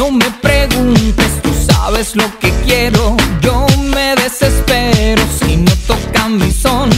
No me preguntes, tú sabes lo que quiero. Yo me desespero si no tocan mi son.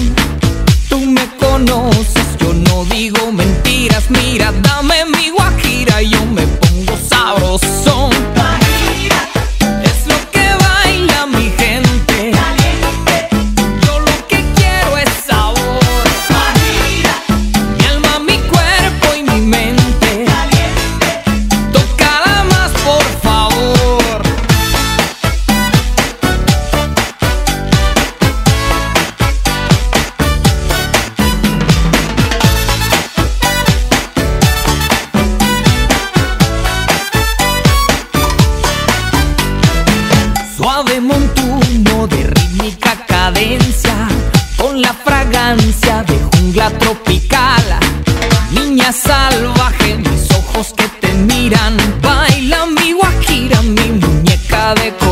Con la fragancia de jungla tropical. Niña salvaje, mis ojos que te miran, baila mi guajira, mi muñeca de coral.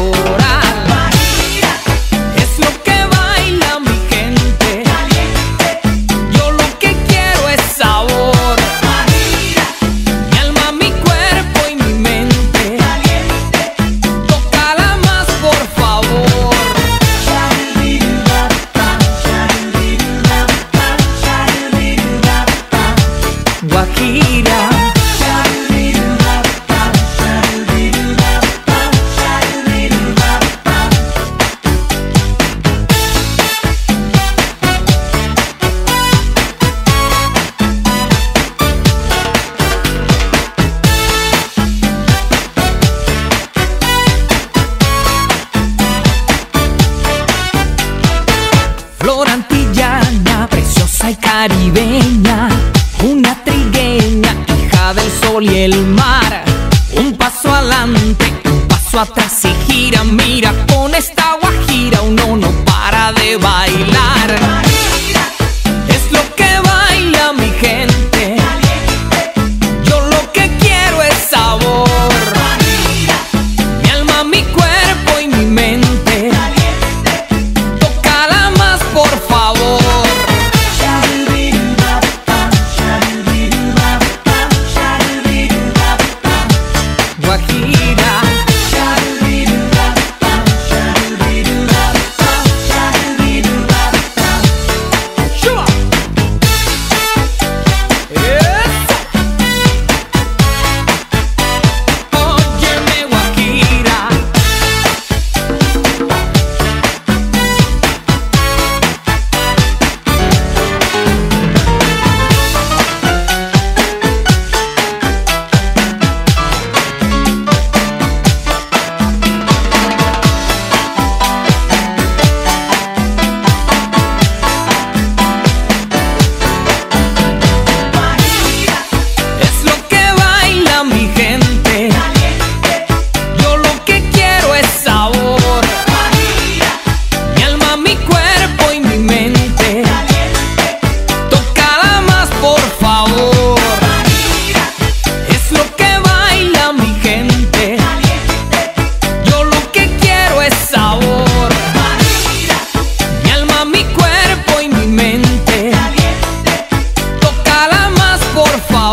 Flor antillana, preciosa y caribeña, del sol y el mar. Un paso adelante, un paso atrás y gira, mira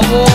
favor.